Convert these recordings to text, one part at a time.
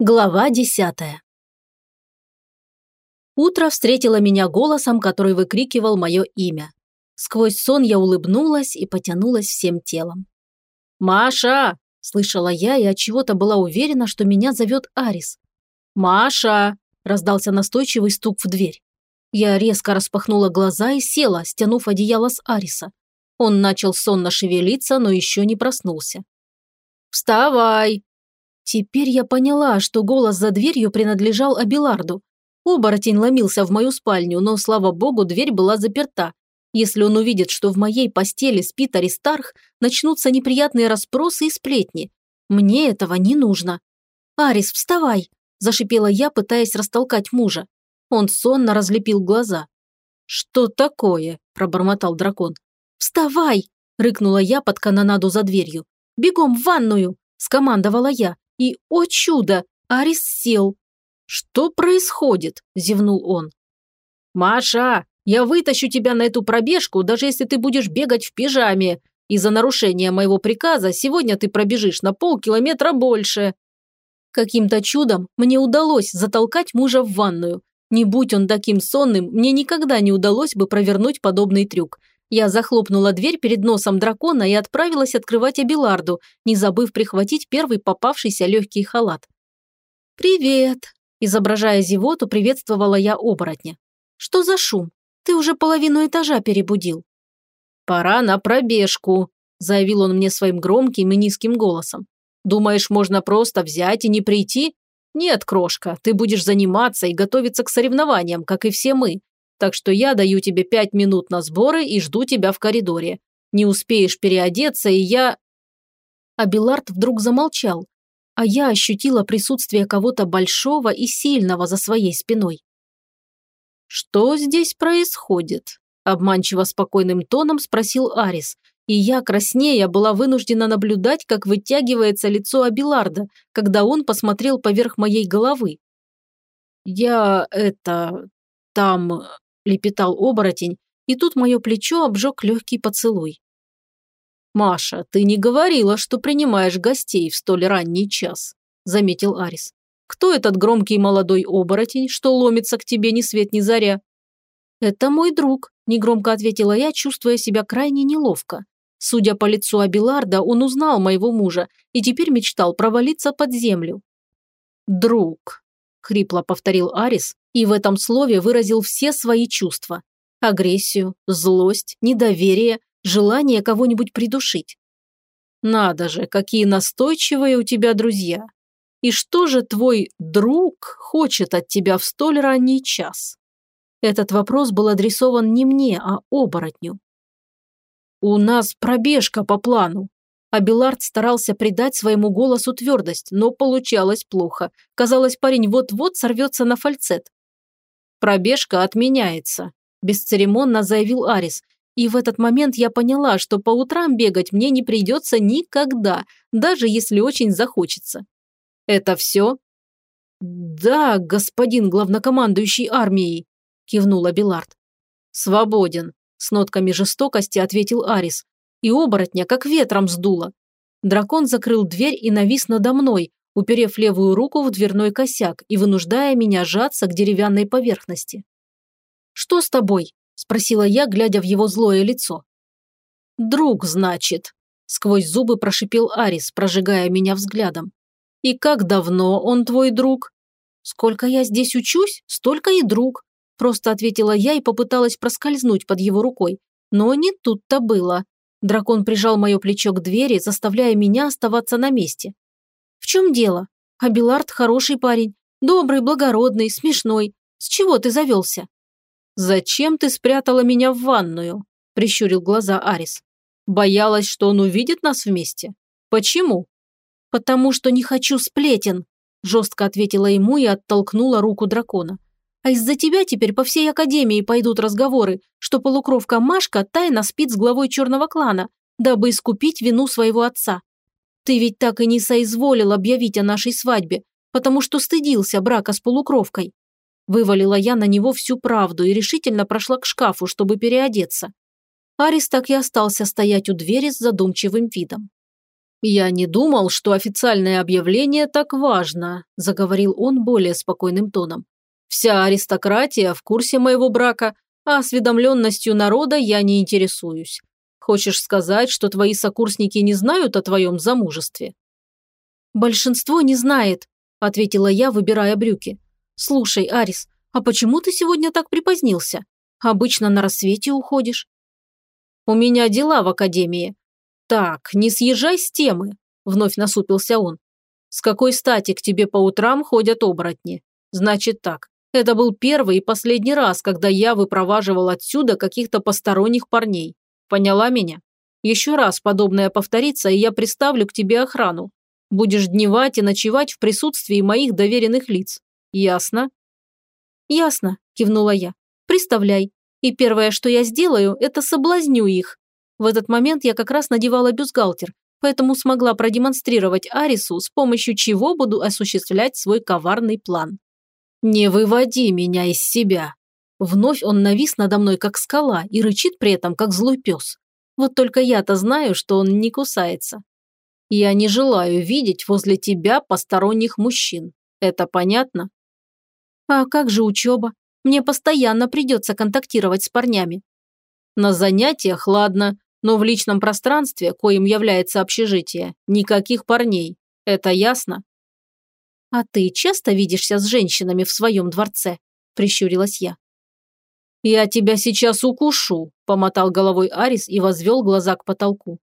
Глава десятая Утро встретило меня голосом, который выкрикивал мое имя. Сквозь сон я улыбнулась и потянулась всем телом. «Маша!» – слышала я и от чего-то была уверена, что меня зовет Арис. «Маша!» – раздался настойчивый стук в дверь. Я резко распахнула глаза и села, стянув одеяло с Ариса. Он начал сонно шевелиться, но еще не проснулся. «Вставай!» Теперь я поняла, что голос за дверью принадлежал Абиларду. Оборотень ломился в мою спальню, но, слава богу, дверь была заперта. Если он увидит, что в моей постели спит Аристарх, начнутся неприятные расспросы и сплетни. Мне этого не нужно. «Арис, вставай!» – зашипела я, пытаясь растолкать мужа. Он сонно разлепил глаза. «Что такое?» – пробормотал дракон. «Вставай!» – рыкнула я под канонаду за дверью. «Бегом в ванную!» – скомандовала я. И, о чудо, Арис сел. «Что происходит?» – зевнул он. «Маша, я вытащу тебя на эту пробежку, даже если ты будешь бегать в пижаме. Из-за нарушения моего приказа сегодня ты пробежишь на полкилометра больше». Каким-то чудом мне удалось затолкать мужа в ванную. Не будь он таким сонным, мне никогда не удалось бы провернуть подобный трюк. Я захлопнула дверь перед носом дракона и отправилась открывать Абиларду, не забыв прихватить первый попавшийся легкий халат. «Привет!» – изображая зевоту, приветствовала я оборотня. «Что за шум? Ты уже половину этажа перебудил». «Пора на пробежку», – заявил он мне своим громким и низким голосом. «Думаешь, можно просто взять и не прийти? Нет, крошка, ты будешь заниматься и готовиться к соревнованиям, как и все мы. Так что я даю тебе пять минут на сборы и жду тебя в коридоре. Не успеешь переодеться, и я...» Абилард вдруг замолчал, а я ощутила присутствие кого-то большого и сильного за своей спиной. «Что здесь происходит?» – обманчиво спокойным тоном спросил Арис, и я, краснея, была вынуждена наблюдать, как вытягивается лицо Абиларда, когда он посмотрел поверх моей головы. «Я это... там лепетал оборотень, и тут мое плечо обжег легкий поцелуй. «Маша, ты не говорила, что принимаешь гостей в столь ранний час», – заметил Арис. «Кто этот громкий молодой оборотень, что ломится к тебе ни свет ни заря?» «Это мой друг», – негромко ответила я, чувствуя себя крайне неловко. Судя по лицу Абиларда, он узнал моего мужа и теперь мечтал провалиться под землю. «Друг», – хрипло повторил Арис, и в этом слове выразил все свои чувства. Агрессию, злость, недоверие, желание кого-нибудь придушить. Надо же, какие настойчивые у тебя друзья. И что же твой друг хочет от тебя в столь ранний час? Этот вопрос был адресован не мне, а оборотню. У нас пробежка по плану, Абилард старался придать своему голосу твердость, но получалось плохо. Казалось, парень вот-вот сорвется на фальцет. «Пробежка отменяется», – бесцеремонно заявил Арис. И в этот момент я поняла, что по утрам бегать мне не придется никогда, даже если очень захочется. «Это все?» «Да, господин главнокомандующий армией», – кивнул Абилард. «Свободен», – с нотками жестокости ответил Арис, и оборотня как ветром сдуло. Дракон закрыл дверь и навис надо мной, уперев левую руку в дверной косяк и вынуждая меня сжаться к деревянной поверхности. «Что с тобой?» – спросила я, глядя в его злое лицо. «Друг, значит», – сквозь зубы прошипел Арис, прожигая меня взглядом. «И как давно он твой друг?» «Сколько я здесь учусь, столько и друг», – просто ответила я и попыталась проскользнуть под его рукой. Но не тут-то было. Дракон прижал мое плечо к двери, заставляя меня оставаться на месте. «В чем дело? Абилард хороший парень, добрый, благородный, смешной. С чего ты завелся?» «Зачем ты спрятала меня в ванную?» – прищурил глаза Арис. «Боялась, что он увидит нас вместе? Почему?» «Потому что не хочу сплетен», – жестко ответила ему и оттолкнула руку дракона. А из-за тебя теперь по всей Академии пойдут разговоры, что полукровка Машка тайно спит с главой черного клана, дабы искупить вину своего отца. Ты ведь так и не соизволил объявить о нашей свадьбе, потому что стыдился брака с полукровкой. Вывалила я на него всю правду и решительно прошла к шкафу, чтобы переодеться. Арис так и остался стоять у двери с задумчивым видом. «Я не думал, что официальное объявление так важно», – заговорил он более спокойным тоном. «Вся аристократия в курсе моего брака, а осведомленностью народа я не интересуюсь. Хочешь сказать, что твои сокурсники не знают о твоем замужестве?» «Большинство не знает», – ответила я, выбирая брюки. «Слушай, Арис, а почему ты сегодня так припозднился? Обычно на рассвете уходишь». «У меня дела в академии. Так, не съезжай с темы», – вновь насупился он. «С какой стати к тебе по утрам ходят оборотни? Значит так, это был первый и последний раз, когда я выпроваживал отсюда каких-то посторонних парней. Поняла меня? Еще раз подобное повторится, и я приставлю к тебе охрану. Будешь дневать и ночевать в присутствии моих доверенных лиц. Ясно?» «Ясно», – кивнула я. «Представляй. И первое, что я сделаю, это соблазню их». В этот момент я как раз надевала бюстгальтер, поэтому смогла продемонстрировать Арису, с помощью чего буду осуществлять свой коварный план. «Не выводи меня из себя!» Вновь он навис надо мной, как скала, и рычит при этом, как злой пес. Вот только я-то знаю, что он не кусается. Я не желаю видеть возле тебя посторонних мужчин. Это понятно? А как же учеба? Мне постоянно придется контактировать с парнями. На занятиях, ладно, но в личном пространстве, коим является общежитие, никаких парней. Это ясно? А ты часто видишься с женщинами в своем дворце? Прищурилась я. «Я тебя сейчас укушу», – помотал головой Арис и возвел глаза к потолку.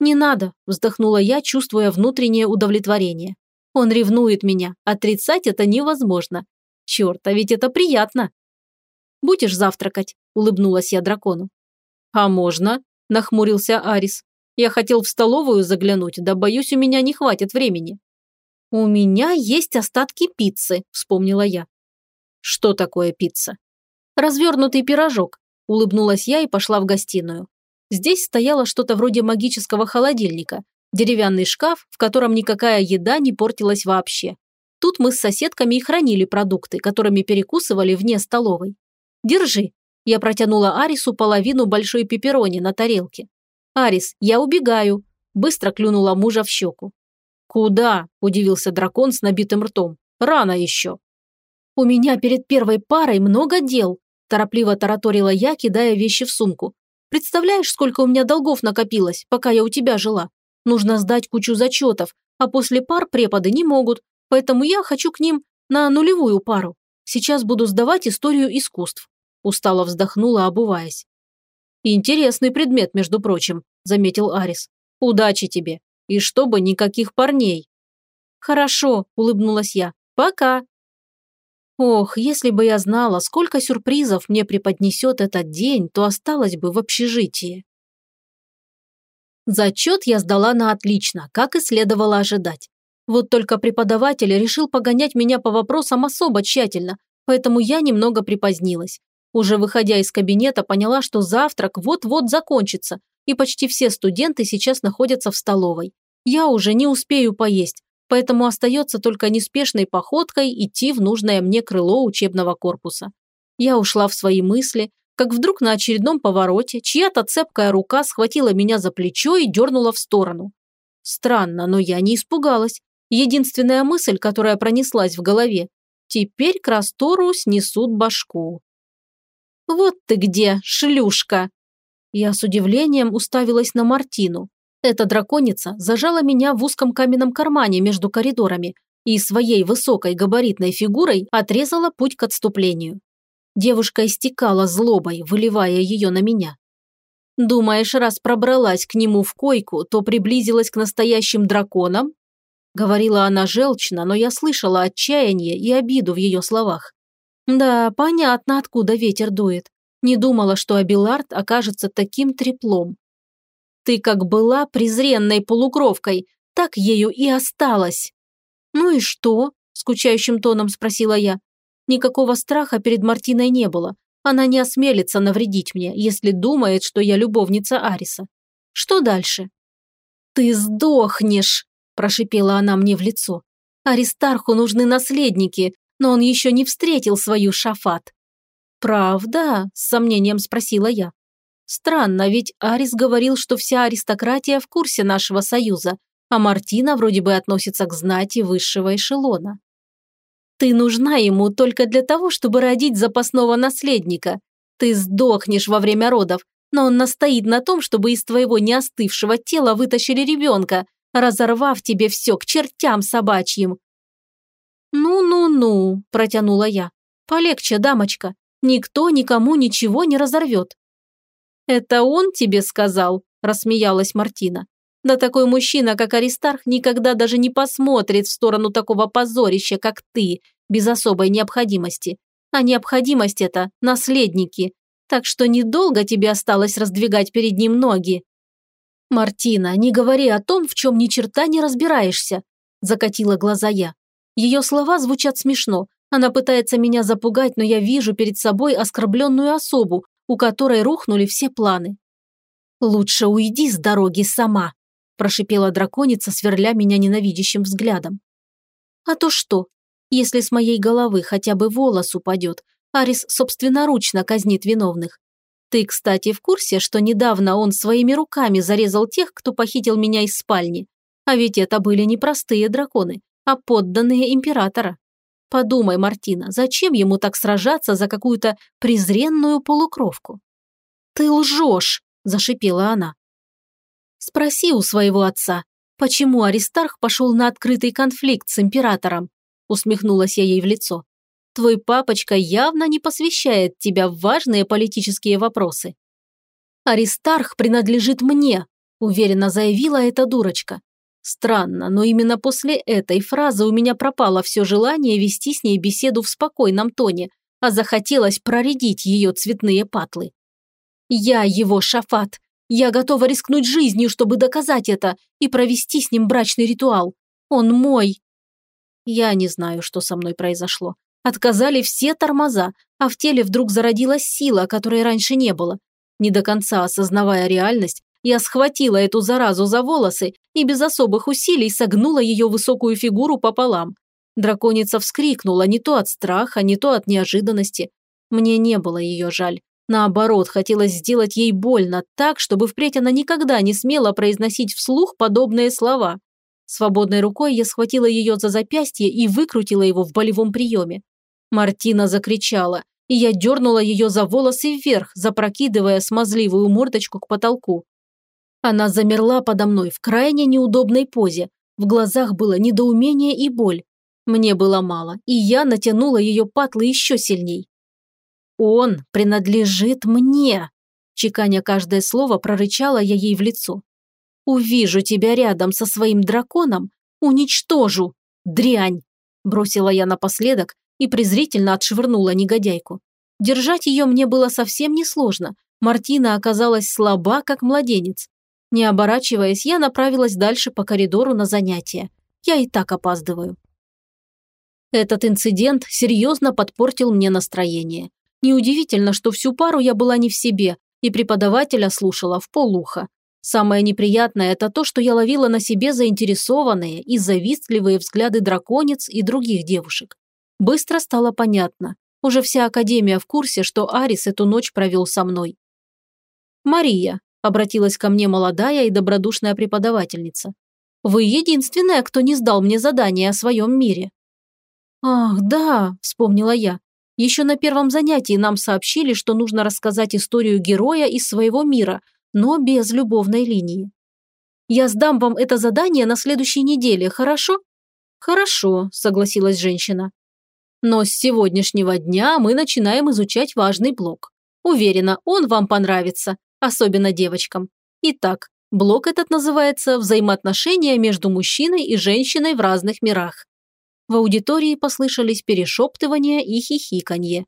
«Не надо», – вздохнула я, чувствуя внутреннее удовлетворение. «Он ревнует меня. Отрицать это невозможно. Черт, а ведь это приятно». «Будешь завтракать?» – улыбнулась я дракону. «А можно?» – нахмурился Арис. «Я хотел в столовую заглянуть, да боюсь, у меня не хватит времени». «У меня есть остатки пиццы», – вспомнила я. «Что такое пицца?» «Развернутый пирожок», – улыбнулась я и пошла в гостиную. Здесь стояло что-то вроде магического холодильника, деревянный шкаф, в котором никакая еда не портилась вообще. Тут мы с соседками и хранили продукты, которыми перекусывали вне столовой. «Держи». Я протянула Арису половину большой пепперони на тарелке. «Арис, я убегаю», – быстро клюнула мужа в щеку. «Куда?» – удивился дракон с набитым ртом. «Рано еще». «У меня перед первой парой много дел», – торопливо тараторила я, кидая вещи в сумку. Представляешь, сколько у меня долгов накопилось, пока я у тебя жила? Нужно сдать кучу зачетов, а после пар преподы не могут, поэтому я хочу к ним на нулевую пару. Сейчас буду сдавать историю искусств». Устало вздохнула, обуваясь. «Интересный предмет, между прочим», – заметил Арис. «Удачи тебе. И чтобы никаких парней». «Хорошо», – улыбнулась я. «Пока». Ох, если бы я знала, сколько сюрпризов мне преподнесет этот день, то осталась бы в общежитии. Зачет я сдала на отлично, как и следовало ожидать. Вот только преподаватель решил погонять меня по вопросам особо тщательно, поэтому я немного припозднилась. Уже выходя из кабинета, поняла, что завтрак вот-вот закончится, и почти все студенты сейчас находятся в столовой. Я уже не успею поесть, поэтому остается только неспешной походкой идти в нужное мне крыло учебного корпуса. Я ушла в свои мысли, как вдруг на очередном повороте чья-то цепкая рука схватила меня за плечо и дернула в сторону. Странно, но я не испугалась. Единственная мысль, которая пронеслась в голове – теперь к Растору снесут башку. «Вот ты где, шлюшка!» Я с удивлением уставилась на Мартину. Эта драконица зажала меня в узком каменном кармане между коридорами и своей высокой габаритной фигурой отрезала путь к отступлению. Девушка истекала злобой, выливая ее на меня. «Думаешь, раз пробралась к нему в койку, то приблизилась к настоящим драконам?» Говорила она желчно, но я слышала отчаяние и обиду в ее словах. «Да, понятно, откуда ветер дует. Не думала, что Абилард окажется таким треплом. Ты как была презренной полукровкой, так ею и осталась». «Ну и что?» – скучающим тоном спросила я. Никакого страха перед Мартиной не было. Она не осмелится навредить мне, если думает, что я любовница Ариса. Что дальше? «Ты сдохнешь!» – прошипела она мне в лицо. «Аристарху нужны наследники, но он еще не встретил свою шафат». «Правда?» – с сомнением спросила я. Странно, ведь Арис говорил, что вся аристократия в курсе нашего союза, а Мартина вроде бы относится к знати высшего эшелона. Ты нужна ему только для того, чтобы родить запасного наследника. Ты сдохнешь во время родов, но он настоит на том, чтобы из твоего неостывшего тела вытащили ребенка, разорвав тебе все к чертям собачьим». «Ну-ну-ну», – протянула я. «Полегче, дамочка. Никто никому ничего не разорвет». «Это он тебе сказал?» – рассмеялась Мартина. «Да такой мужчина, как Аристарх, никогда даже не посмотрит в сторону такого позорища, как ты, без особой необходимости. А необходимость это – наследники. Так что недолго тебе осталось раздвигать перед ним ноги». «Мартина, не говори о том, в чем ни черта не разбираешься», – закатила глаза я. Ее слова звучат смешно. Она пытается меня запугать, но я вижу перед собой оскорбленную особу, у которой рухнули все планы. «Лучше уйди с дороги сама», – прошипела драконица, сверля меня ненавидящим взглядом. «А то что? Если с моей головы хотя бы волос упадет, Арис собственноручно казнит виновных. Ты, кстати, в курсе, что недавно он своими руками зарезал тех, кто похитил меня из спальни? А ведь это были не простые драконы, а подданные императора. Подумай, Мартина, зачем ему так сражаться за какую-то презренную полукровку? «Ты лжешь!» – зашипела она. «Спроси у своего отца, почему Аристарх пошел на открытый конфликт с императором?» – усмехнулась я ей в лицо. Твой папочка явно не посвящает тебя в важные политические вопросы. Аристарх принадлежит мне, уверенно заявила эта дурочка. Странно, но именно после этой фразы у меня пропало все желание вести с ней беседу в спокойном тоне, а захотелось проредить ее цветные патлы. Я его шафат. Я готова рискнуть жизнью, чтобы доказать это и провести с ним брачный ритуал. Он мой. Я не знаю, что со мной произошло. Отказали все тормоза, а в теле вдруг зародилась сила, которой раньше не было. Не до конца осознавая реальность, я схватила эту заразу за волосы и без особых усилий согнула ее высокую фигуру пополам. Драконица вскрикнула не то от страха, не то от неожиданности. Мне не было ее жаль. Наоборот, хотелось сделать ей больно так, чтобы впредь она никогда не смела произносить вслух подобные слова. Свободной рукой я схватила ее за запястье и выкрутила его в болевом приеме. Мартина закричала, и я дернула ее за волосы вверх, запрокидывая смазливую мордочку к потолку. Она замерла подо мной в крайне неудобной позе. В глазах было недоумение и боль. Мне было мало, и я натянула ее патлы еще сильней. «Он принадлежит мне!» Чеканя каждое слово, прорычала я ей в лицо. «Увижу тебя рядом со своим драконом, уничтожу! Дрянь!» Бросила я напоследок и презрительно отшвырнула негодяйку. Держать ее мне было совсем несложно. Мартина оказалась слаба, как младенец. Не оборачиваясь, я направилась дальше по коридору на занятия. Я и так опаздываю. Этот инцидент серьезно подпортил мне настроение. Неудивительно, что всю пару я была не в себе, и преподавателя слушала в полуха. Самое неприятное – это то, что я ловила на себе заинтересованные и завистливые взгляды драконец и других девушек. Быстро стало понятно. Уже вся Академия в курсе, что Арис эту ночь провел со мной. «Мария», – обратилась ко мне молодая и добродушная преподавательница. «Вы единственная, кто не сдал мне задание о своем мире». «Ах, да», – вспомнила я. Еще на первом занятии нам сообщили, что нужно рассказать историю героя из своего мира, но без любовной линии. «Я сдам вам это задание на следующей неделе, хорошо?» «Хорошо», – согласилась женщина. Но с сегодняшнего дня мы начинаем изучать важный блок. Уверена, он вам понравится, особенно девочкам. Итак, блок этот называется «Взаимоотношения между мужчиной и женщиной в разных мирах». В аудитории послышались перешептывания и хихиканье.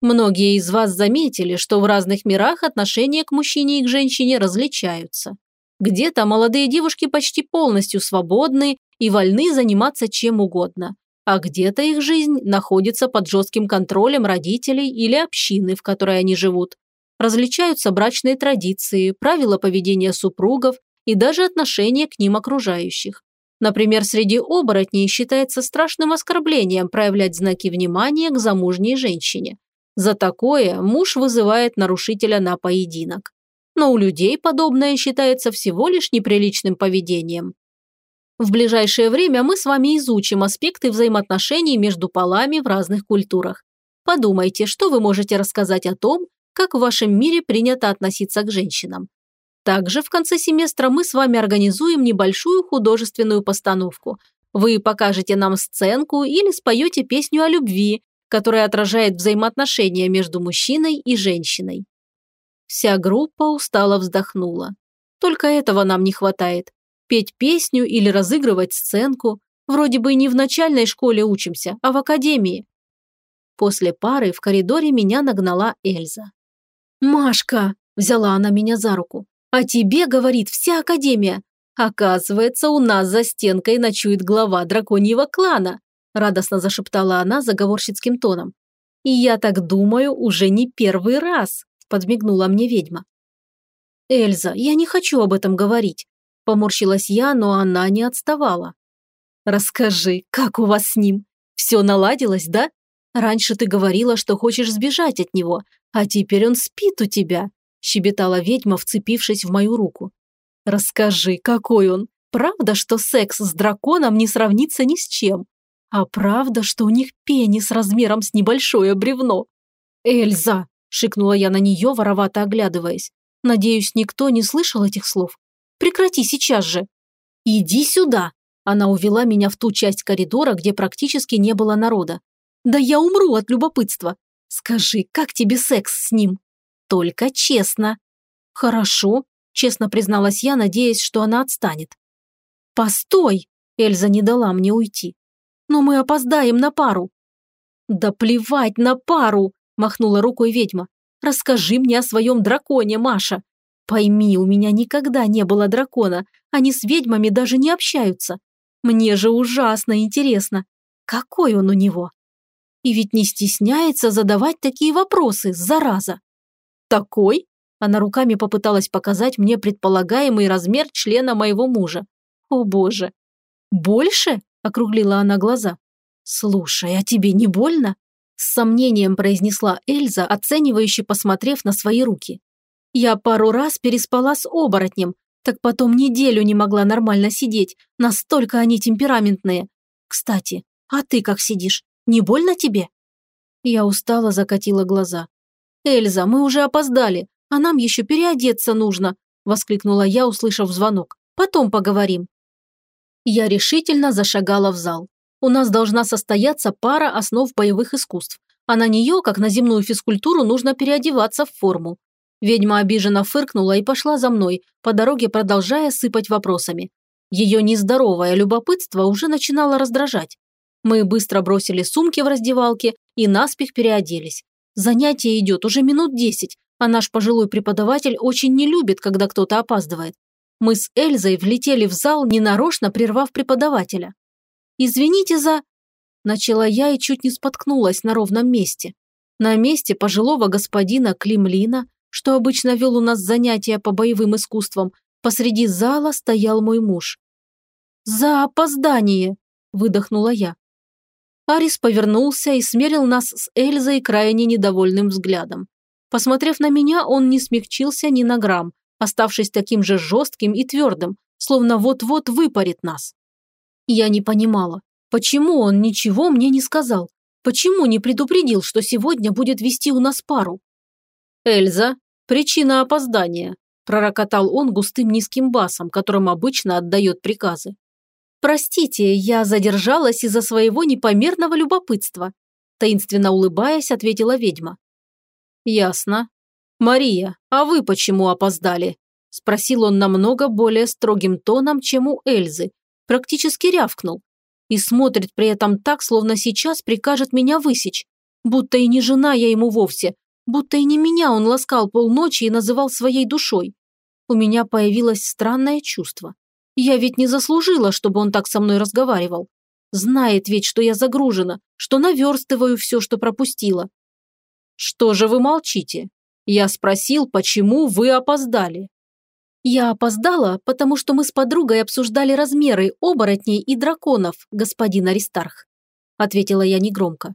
Многие из вас заметили, что в разных мирах отношения к мужчине и к женщине различаются. Где-то молодые девушки почти полностью свободны и вольны заниматься чем угодно а где-то их жизнь находится под жестким контролем родителей или общины, в которой они живут. Различаются брачные традиции, правила поведения супругов и даже отношения к ним окружающих. Например, среди оборотней считается страшным оскорблением проявлять знаки внимания к замужней женщине. За такое муж вызывает нарушителя на поединок. но у людей подобное считается всего лишь неприличным поведением. В ближайшее время мы с вами изучим аспекты взаимоотношений между полами в разных культурах. Подумайте, что вы можете рассказать о том, как в вашем мире принято относиться к женщинам. Также в конце семестра мы с вами организуем небольшую художественную постановку. Вы покажете нам сценку или споете песню о любви, которая отражает взаимоотношения между мужчиной и женщиной. Вся группа устало вздохнула. Только этого нам не хватает. Петь песню или разыгрывать сценку. Вроде бы не в начальной школе учимся, а в академии. После пары в коридоре меня нагнала Эльза. «Машка!» – взяла она меня за руку. «А тебе, говорит, вся академия. Оказывается, у нас за стенкой ночует глава драконьего клана», – радостно зашептала она заговорщицким тоном. «И я так думаю, уже не первый раз», – подмигнула мне ведьма. «Эльза, я не хочу об этом говорить», – поморщилась я, но она не отставала. «Расскажи, как у вас с ним? Все наладилось, да? Раньше ты говорила, что хочешь сбежать от него, а теперь он спит у тебя», – щебетала ведьма, вцепившись в мою руку. «Расскажи, какой он? Правда, что секс с драконом не сравнится ни с чем? А правда, что у них пенис размером с небольшое бревно?» «Эльза!» – шикнула я на нее, воровато оглядываясь. «Надеюсь, никто не слышал этих слов? Прекрати сейчас же!» «Иди сюда!» Она увела меня в ту часть коридора, где практически не было народа. «Да я умру от любопытства! Скажи, как тебе секс с ним? Только честно. Хорошо, честно призналась я, надеясь, что она отстанет. Постой! Эльза не дала мне уйти. Но мы опоздаем на пару. Да плевать на пару! Махнула рукой ведьма. Расскажи мне о своем драконе, Маша. Пойми, у меня никогда не было дракона. Они с ведьмами даже не общаются. Мне же ужасно интересно. Какой он у него? И ведь не стесняется задавать такие вопросы, зараза. Такой? Она руками попыталась показать мне предполагаемый размер члена моего мужа. О боже. Больше? Округлила она глаза. Слушай, а тебе не больно? С сомнением произнесла Эльза, оценивающе посмотрев на свои руки. Я пару раз переспала с оборотнем, так потом неделю не могла нормально сидеть, настолько они темпераментные. Кстати, а ты как сидишь? Не больно тебе?» Я устало закатила глаза. «Эльза, мы уже опоздали, а нам еще переодеться нужно», воскликнула я, услышав звонок. «Потом поговорим». Я решительно зашагала в зал. У нас должна состояться пара основ боевых искусств, а на нее, как на земную физкультуру, нужно переодеваться в форму. Ведьма обиженно фыркнула и пошла за мной, по дороге продолжая сыпать вопросами. Ее нездоровое любопытство уже начинало раздражать. Мы быстро бросили сумки в раздевалке и наспех переоделись. Занятие идет уже минут десять, а наш пожилой преподаватель очень не любит, когда кто-то опаздывает. Мы с Эльзой влетели в зал, ненарочно прервав преподавателя. «Извините за...» Начала я и чуть не споткнулась на ровном месте. На месте пожилого господина Климлина, что обычно вел у нас занятия по боевым искусствам, посреди зала стоял мой муж. «За опоздание!» – выдохнула я. Арис повернулся и смерил нас с Эльзой крайне недовольным взглядом. Посмотрев на меня, он не смягчился ни на грамм, оставшись таким же жестким и твердым, словно вот-вот выпарит нас. Я не понимала, почему он ничего мне не сказал, почему не предупредил, что сегодня будет вести у нас пару. «Эльза, причина опоздания», – пророкотал он густым низким басом, которым обычно отдает приказы. «Простите, я задержалась из-за своего непомерного любопытства», таинственно улыбаясь, ответила ведьма. «Ясно. Мария, а вы почему опоздали?» спросил он намного более строгим тоном, чем у Эльзы, практически рявкнул. И смотрит при этом так, словно сейчас прикажет меня высечь. Будто и не жена я ему вовсе, будто и не меня он ласкал полночи и называл своей душой. У меня появилось странное чувство. Я ведь не заслужила, чтобы он так со мной разговаривал. Знает ведь, что я загружена, что наверстываю все, что пропустила. Что же вы молчите? Я спросил, почему вы опоздали. Я опоздала, потому что мы с подругой обсуждали размеры оборотней и драконов, господин Аристарх. Ответила я негромко.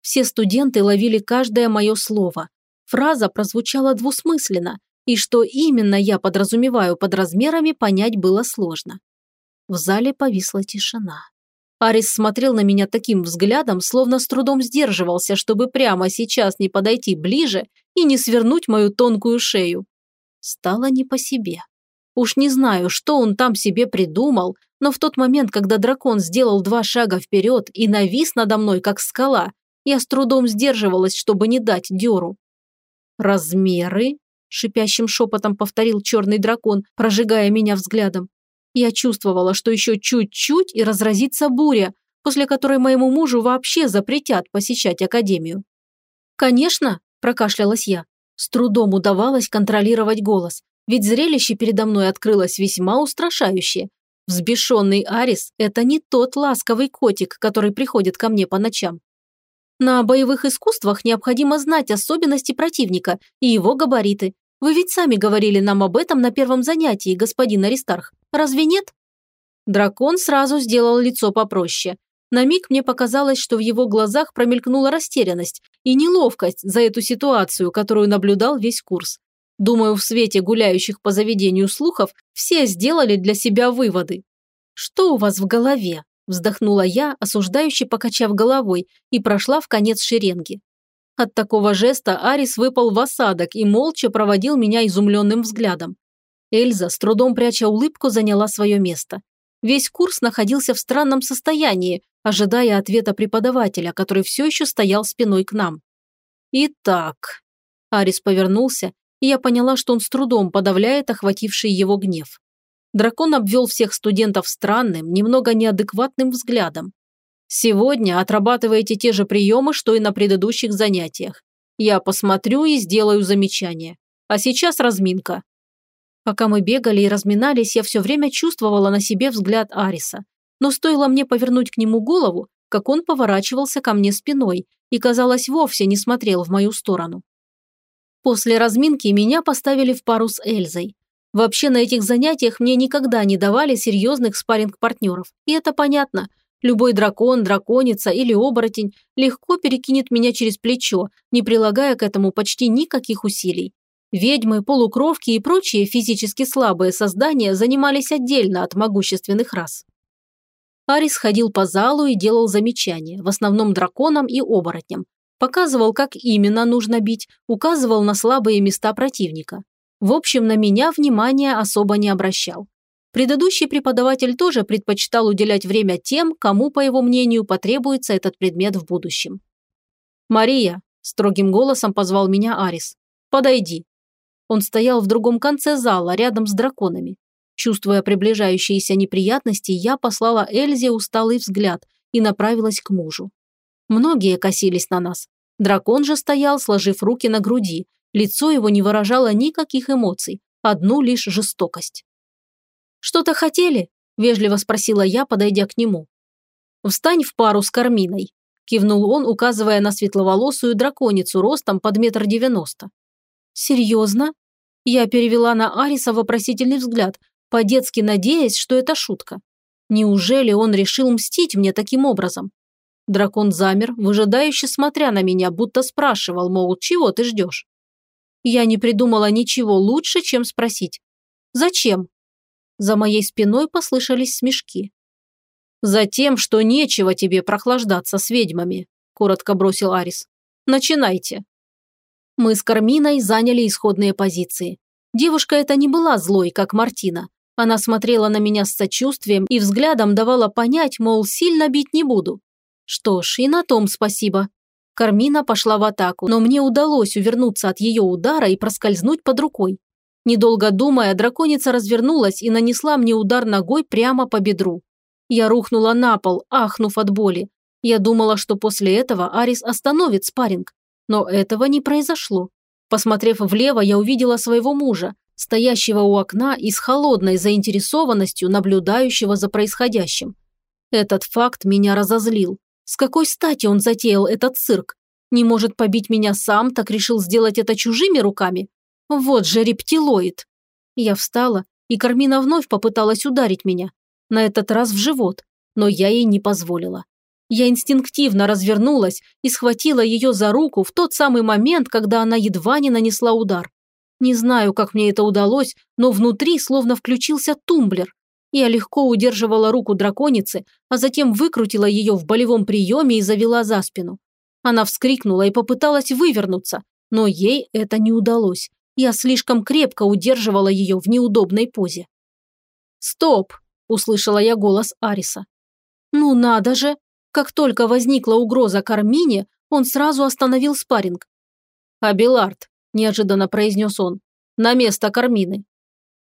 Все студенты ловили каждое мое слово. Фраза прозвучала двусмысленно, И что именно я подразумеваю под размерами, понять было сложно. В зале повисла тишина. Арис смотрел на меня таким взглядом, словно с трудом сдерживался, чтобы прямо сейчас не подойти ближе и не свернуть мою тонкую шею. Стало не по себе. Уж не знаю, что он там себе придумал, но в тот момент, когда дракон сделал два шага вперед и навис надо мной, как скала, я с трудом сдерживалась, чтобы не дать дёру. «Размеры?» – шипящим шепотом повторил черный дракон, прожигая меня взглядом. Я чувствовала, что еще чуть-чуть и разразится буря, после которой моему мужу вообще запретят посещать академию. «Конечно», – прокашлялась я. С трудом удавалось контролировать голос, ведь зрелище передо мной открылось весьма устрашающее. Взбешенный Арис – это не тот ласковый котик, который приходит ко мне по ночам. На боевых искусствах необходимо знать особенности противника и его габариты. Вы ведь сами говорили нам об этом на первом занятии, господин Аристарх. Разве нет? Дракон сразу сделал лицо попроще. На миг мне показалось, что в его глазах промелькнула растерянность и неловкость за эту ситуацию, которую наблюдал весь курс. Думаю, в свете гуляющих по заведению слухов все сделали для себя выводы. Что у вас в голове? Вздохнула я, осуждающе покачав головой, и прошла в конец шеренги. От такого жеста Арис выпал в осадок и молча проводил меня изумленным взглядом. Эльза, с трудом пряча улыбку, заняла свое место. Весь курс находился в странном состоянии, ожидая ответа преподавателя, который все еще стоял спиной к нам. «Итак...» Арис повернулся, и я поняла, что он с трудом подавляет охвативший его гнев. Дракон обвел всех студентов странным, немного неадекватным взглядом. «Сегодня отрабатываете те же приемы, что и на предыдущих занятиях. Я посмотрю и сделаю замечание. А сейчас разминка». Пока мы бегали и разминались, я все время чувствовала на себе взгляд Ариса. Но стоило мне повернуть к нему голову, как он поворачивался ко мне спиной и, казалось, вовсе не смотрел в мою сторону. После разминки меня поставили в пару с Эльзой. Вообще на этих занятиях мне никогда не давали серьезных спарринг-партнеров. И это понятно. Любой дракон, драконица или оборотень легко перекинет меня через плечо, не прилагая к этому почти никаких усилий. Ведьмы, полукровки и прочие физически слабые создания занимались отдельно от могущественных рас. Арис ходил по залу и делал замечания, в основном драконам и оборотням. Показывал, как именно нужно бить, указывал на слабые места противника. В общем, на меня внимания особо не обращал. Предыдущий преподаватель тоже предпочитал уделять время тем, кому, по его мнению, потребуется этот предмет в будущем. «Мария», – строгим голосом позвал меня Арис, – «подойди». Он стоял в другом конце зала, рядом с драконами. Чувствуя приближающиеся неприятности, я послала Эльзе усталый взгляд и направилась к мужу. Многие косились на нас. Дракон же стоял, сложив руки на груди, Лицо его не выражало никаких эмоций, одну лишь жестокость. «Что-то хотели?» – вежливо спросила я, подойдя к нему. «Встань в пару с Карминой», – кивнул он, указывая на светловолосую драконицу ростом под метр девяносто. «Серьезно?» Я перевела на Ариса вопросительный взгляд, по-детски надеясь, что это шутка. Неужели он решил мстить мне таким образом? Дракон замер, выжидающе смотря на меня, будто спрашивал, мол, чего ты ждешь? Я не придумала ничего лучше, чем спросить. «Зачем?» За моей спиной послышались смешки. «Затем, что нечего тебе прохлаждаться с ведьмами», – коротко бросил Арис. «Начинайте». Мы с Карминой заняли исходные позиции. Девушка эта не была злой, как Мартина. Она смотрела на меня с сочувствием и взглядом давала понять, мол, сильно бить не буду. Что ж, и на том спасибо. Кармина пошла в атаку, но мне удалось увернуться от ее удара и проскользнуть под рукой. Недолго думая, драконица развернулась и нанесла мне удар ногой прямо по бедру. Я рухнула на пол, ахнув от боли. Я думала, что после этого Арис остановит спарринг. Но этого не произошло. Посмотрев влево, я увидела своего мужа, стоящего у окна и с холодной заинтересованностью наблюдающего за происходящим. Этот факт меня разозлил. С какой стати он затеял этот цирк? Не может побить меня сам, так решил сделать это чужими руками? Вот же рептилоид. Я встала, и Кармина вновь попыталась ударить меня. На этот раз в живот, но я ей не позволила. Я инстинктивно развернулась и схватила ее за руку в тот самый момент, когда она едва не нанесла удар. Не знаю, как мне это удалось, но внутри словно включился тумблер. Я легко удерживала руку драконицы, а затем выкрутила ее в болевом приеме и завела за спину. Она вскрикнула и попыталась вывернуться, но ей это не удалось. Я слишком крепко удерживала ее в неудобной позе. «Стоп!» – услышала я голос Ариса. «Ну надо же!» Как только возникла угроза Кармине, он сразу остановил спарринг. «Абилард», – неожиданно произнес он, – «на место Кармины».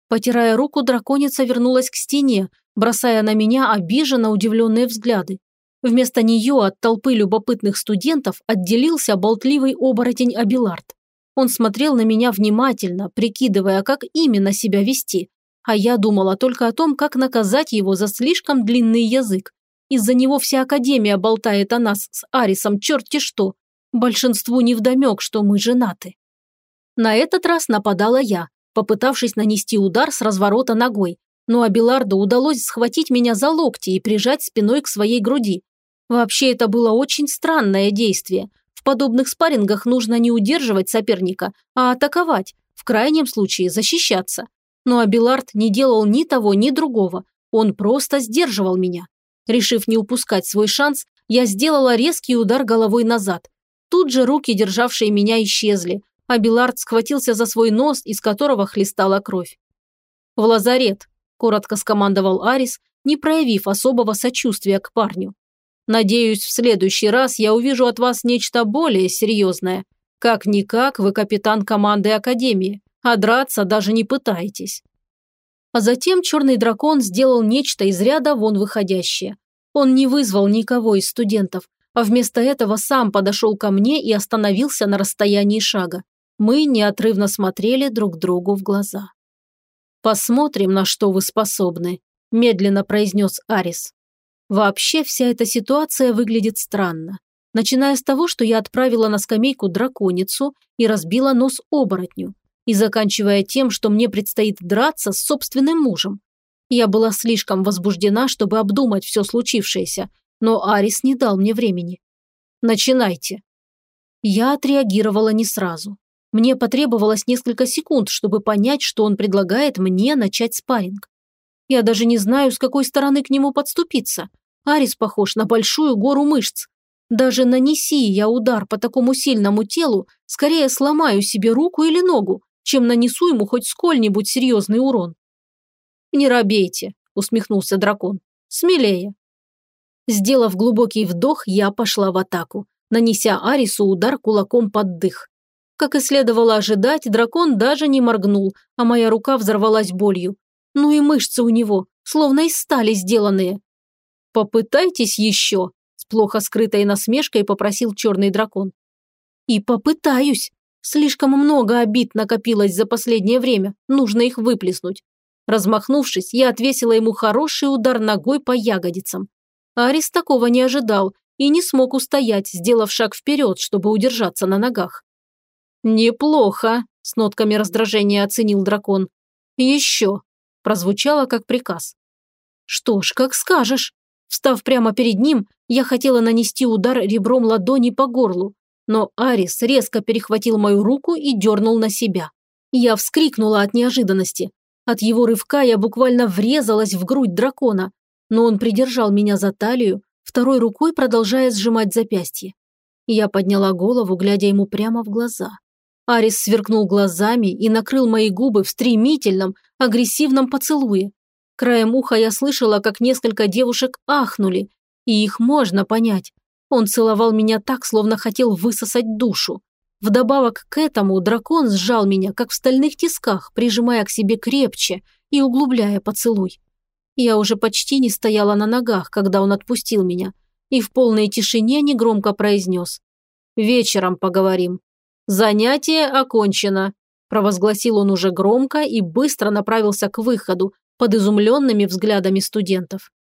Потирая руку, драконица вернулась к стене, бросая на меня обиженно удивленные взгляды. Вместо нее от толпы любопытных студентов отделился болтливый оборотень Абилард. Он смотрел на меня внимательно, прикидывая, как именно себя вести, а я думала только о том, как наказать его за слишком длинный язык. Из-за него вся Академия болтает о нас с Арисом черти что. Большинству невдомек, что мы женаты. На этот раз нападала я, попытавшись нанести удар с разворота ногой, но Абиларду удалось схватить меня за локти и прижать спиной к своей груди. Вообще это было очень странное действие. В подобных спаррингах нужно не удерживать соперника, а атаковать, в крайнем случае защищаться. Но Абилард не делал ни того, ни другого. Он просто сдерживал меня. Решив не упускать свой шанс, я сделала резкий удар головой назад. Тут же руки, державшие меня, исчезли, а Билард схватился за свой нос, из которого хлестала кровь. «В лазарет», – коротко скомандовал Арис, не проявив особого сочувствия к парню. «Надеюсь, в следующий раз я увижу от вас нечто более серьезное. Как-никак вы капитан команды Академии а драться даже не пытаетесь. А затем черный дракон сделал нечто из ряда вон выходящее. Он не вызвал никого из студентов, а вместо этого сам подошел ко мне и остановился на расстоянии шага. Мы неотрывно смотрели друг другу в глаза. «Посмотрим, на что вы способны», – медленно произнес Арис. Вообще вся эта ситуация выглядит странно. Начиная с того, что я отправила на скамейку драконицу и разбила нос оборотню, и заканчивая тем, что мне предстоит драться с собственным мужем. Я была слишком возбуждена, чтобы обдумать все случившееся, но Арис не дал мне времени. «Начинайте». Я отреагировала не сразу. Мне потребовалось несколько секунд, чтобы понять, что он предлагает мне начать спарринг. Я даже не знаю, с какой стороны к нему подступиться. Арис похож на большую гору мышц. Даже нанеси я удар по такому сильному телу, скорее сломаю себе руку или ногу, чем нанесу ему хоть сколь-нибудь серьезный урон. «Не робейте», – усмехнулся дракон. «Смелее». Сделав глубокий вдох, я пошла в атаку, нанеся Арису удар кулаком под дых. Как и следовало ожидать, дракон даже не моргнул, а моя рука взорвалась болью. Ну и мышцы у него, словно из стали сделанные. «Попытайтесь еще», – с плохо скрытой насмешкой попросил черный дракон. «И попытаюсь», Слишком много обид накопилось за последнее время, нужно их выплеснуть. Размахнувшись, я отвесила ему хороший удар ногой по ягодицам. Арис такого не ожидал и не смог устоять, сделав шаг вперед, чтобы удержаться на ногах. «Неплохо», – с нотками раздражения оценил дракон. «Еще», – прозвучало как приказ. «Что ж, как скажешь». Встав прямо перед ним, я хотела нанести удар ребром ладони по горлу, но Арис резко перехватил мою руку и дернул на себя. Я вскрикнула от неожиданности. От его рывка я буквально врезалась в грудь дракона, но он придержал меня за талию, второй рукой продолжая сжимать запястье. Я подняла голову, глядя ему прямо в глаза. Арис сверкнул глазами и накрыл мои губы в стремительном, агрессивном поцелуе. Краем уха я слышала, как несколько девушек ахнули, и их можно понять. Он целовал меня так, словно хотел высосать душу. Вдобавок к этому дракон сжал меня, как в стальных тисках, прижимая к себе крепче и углубляя поцелуй. Я уже почти не стояла на ногах, когда он отпустил меня, и в полной тишине негромко произнес. «Вечером поговорим. Занятие окончено», – провозгласил он уже громко и быстро направился к выходу под изумленными взглядами студентов.